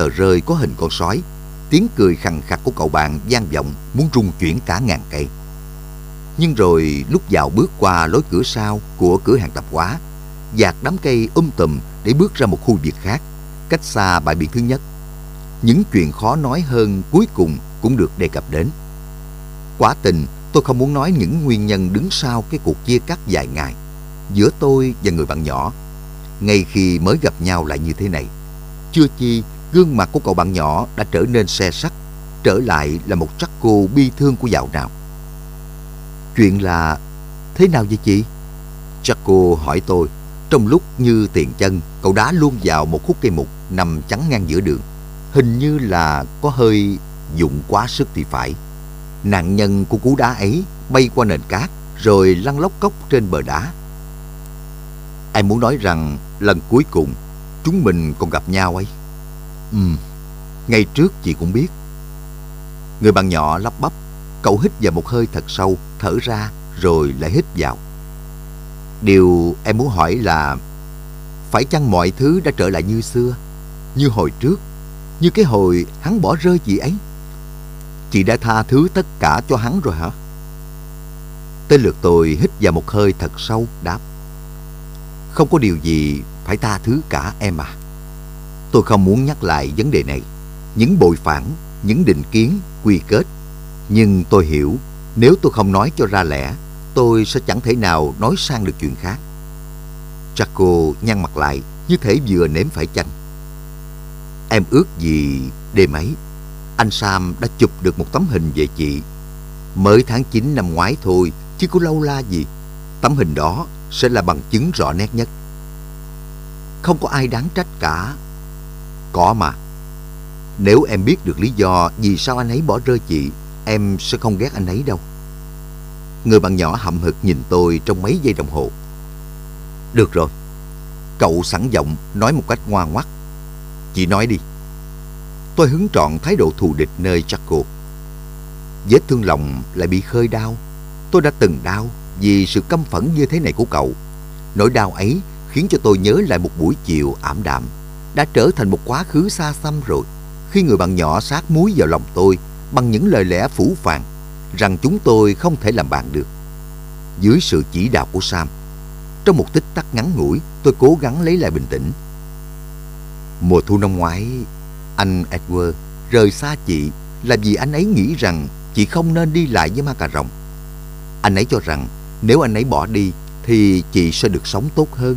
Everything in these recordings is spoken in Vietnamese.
tờ rơi có hình con sói. Tiếng cười khằng khặc của cậu bạn gian vọng muốn rung chuyển cả ngàn cây. Nhưng rồi lúc vào bước qua lối cửa sau của cửa hàng tạp hóa, dạt đám cây um tùm để bước ra một khu vực khác, cách xa bãi biển thứ nhất. Những chuyện khó nói hơn cuối cùng cũng được đề cập đến. Quả tình, tôi không muốn nói những nguyên nhân đứng sau cái cuộc chia cắt dài ngày giữa tôi và người bạn nhỏ. Ngay khi mới gặp nhau lại như thế này, chưa chi gương mặt của cậu bạn nhỏ đã trở nên xe sắt, trở lại là một chắc cô bi thương của dạo nào. Chuyện là thế nào vậy chị? chắc cô hỏi tôi, trong lúc như tiền chân, cậu đá luôn vào một khúc cây mục nằm chắn ngang giữa đường. Hình như là có hơi dụng quá sức thì phải. Nạn nhân của cú đá ấy bay qua nền cát rồi lăn lóc cốc trên bờ đá. Em muốn nói rằng lần cuối cùng chúng mình còn gặp nhau ấy. Ừ, ngay trước chị cũng biết. Người bạn nhỏ lắp bắp, cậu hít vào một hơi thật sâu, thở ra rồi lại hít vào. Điều em muốn hỏi là phải chăng mọi thứ đã trở lại như xưa, như hồi trước, như cái hồi hắn bỏ rơi chị ấy? Chị đã tha thứ tất cả cho hắn rồi hả? Tới lượt tôi hít vào một hơi thật sâu, đáp. Không có điều gì phải tha thứ cả em à. Tôi không muốn nhắc lại vấn đề này. Những bội phản, những định kiến, quy kết. Nhưng tôi hiểu, nếu tôi không nói cho ra lẽ, tôi sẽ chẳng thể nào nói sang được chuyện khác. Chaco nhăn mặt lại, như thể vừa nếm phải chanh. Em ước gì đêm ấy, anh Sam đã chụp được một tấm hình về chị. Mới tháng 9 năm ngoái thôi, chứ có lâu la gì. Tấm hình đó sẽ là bằng chứng rõ nét nhất. Không có ai đáng trách cả. Có mà. Nếu em biết được lý do vì sao anh ấy bỏ rơi chị, em sẽ không ghét anh ấy đâu. Người bạn nhỏ hậm hực nhìn tôi trong mấy giây đồng hồ. Được rồi. Cậu sẵn giọng nói một cách ngoan ngoắt. Chị nói đi. Tôi hứng trọn thái độ thù địch nơi Chaco. Vết thương lòng lại bị khơi đau. Tôi đã từng đau vì sự căm phẫn như thế này của cậu. Nỗi đau ấy khiến cho tôi nhớ lại một buổi chiều ảm đạm. Đã trở thành một quá khứ xa xăm rồi. Khi người bạn nhỏ sát muối vào lòng tôi bằng những lời lẽ phủ phàng rằng chúng tôi không thể làm bạn được. Dưới sự chỉ đạo của Sam, trong một tích tắc ngắn ngủi, tôi cố gắng lấy lại bình tĩnh. Mùa thu năm ngoái, anh Edward rời xa chị là vì anh ấy nghĩ rằng chị không nên đi lại với ma cà rồng. Anh ấy cho rằng nếu anh ấy bỏ đi thì chị sẽ được sống tốt hơn.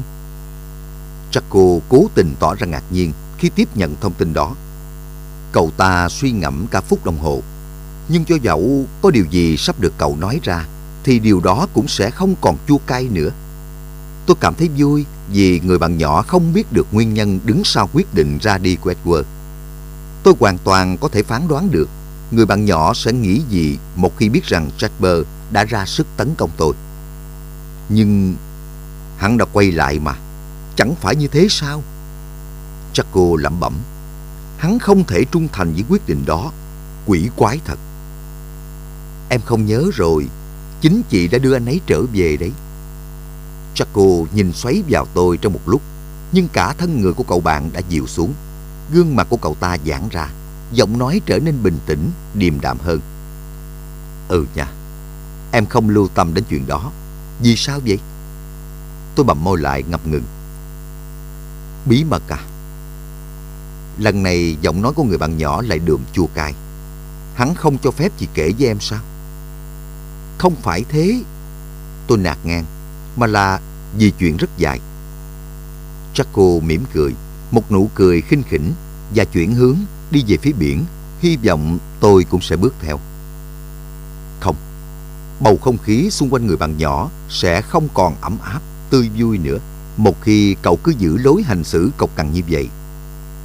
Jaco cố tình tỏ ra ngạc nhiên khi tiếp nhận thông tin đó. Cậu ta suy ngẫm cả phút đồng hồ. Nhưng cho dẫu có điều gì sắp được cậu nói ra, thì điều đó cũng sẽ không còn chua cay nữa. Tôi cảm thấy vui vì người bạn nhỏ không biết được nguyên nhân đứng sau quyết định ra đi của Edward. Tôi hoàn toàn có thể phán đoán được người bạn nhỏ sẽ nghĩ gì một khi biết rằng Jasper đã ra sức tấn công tôi. Nhưng hắn đã quay lại mà, chẳng phải như thế sao? Chaco lẩm bẩm, hắn không thể trung thành với quyết định đó, quỷ quái thật. Em không nhớ rồi, chính chị đã đưa anh ấy trở về đấy. Chaco nhìn xoáy vào tôi trong một lúc, nhưng cả thân người của cậu bạn đã dịu xuống. Gương mặt của cậu ta giãn ra, giọng nói trở nên bình tĩnh, điềm đạm hơn. Ừ nha, em không lưu tâm đến chuyện đó. Vì sao vậy? Tôi bầm môi lại ngập ngừng. Bí mật à? Lần này giọng nói của người bạn nhỏ lại đượm chua cay. Hắn không cho phép chị kể với em sao? Không phải thế. Tôi nạt ngang, mà là vì chuyện rất dài. Jaco mỉm cười, một nụ cười khinh khỉnh và chuyển hướng đi về phía biển, hy vọng tôi cũng sẽ bước theo. Không, bầu không khí xung quanh người bạn nhỏ sẽ không còn ấm áp, tươi vui nữa một khi cậu cứ giữ lối hành xử cộc cằn như vậy.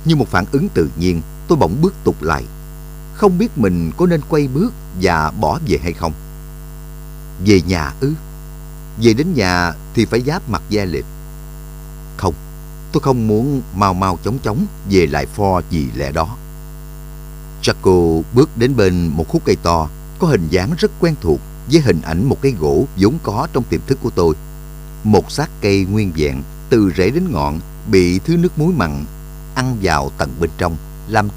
Như một phản ứng tự nhiên, tôi bỗng bước tục lại. Không biết mình có nên quay bước và bỏ về hay không. Về nhà ư? Về đến nhà thì phải giáp mặt gia lịch. Không, tôi không muốn mau mau chóng chóng về lại pho gì lẽ đó. Chaco bước đến bên một khúc cây to, có hình dáng rất quen thuộc với hình ảnh một cây gỗ vốn có trong tiềm thức của tôi. Một xác cây nguyên vẹn, từ rễ đến ngọn, bị thứ nước muối mặn ăn vào tận bên trong, làm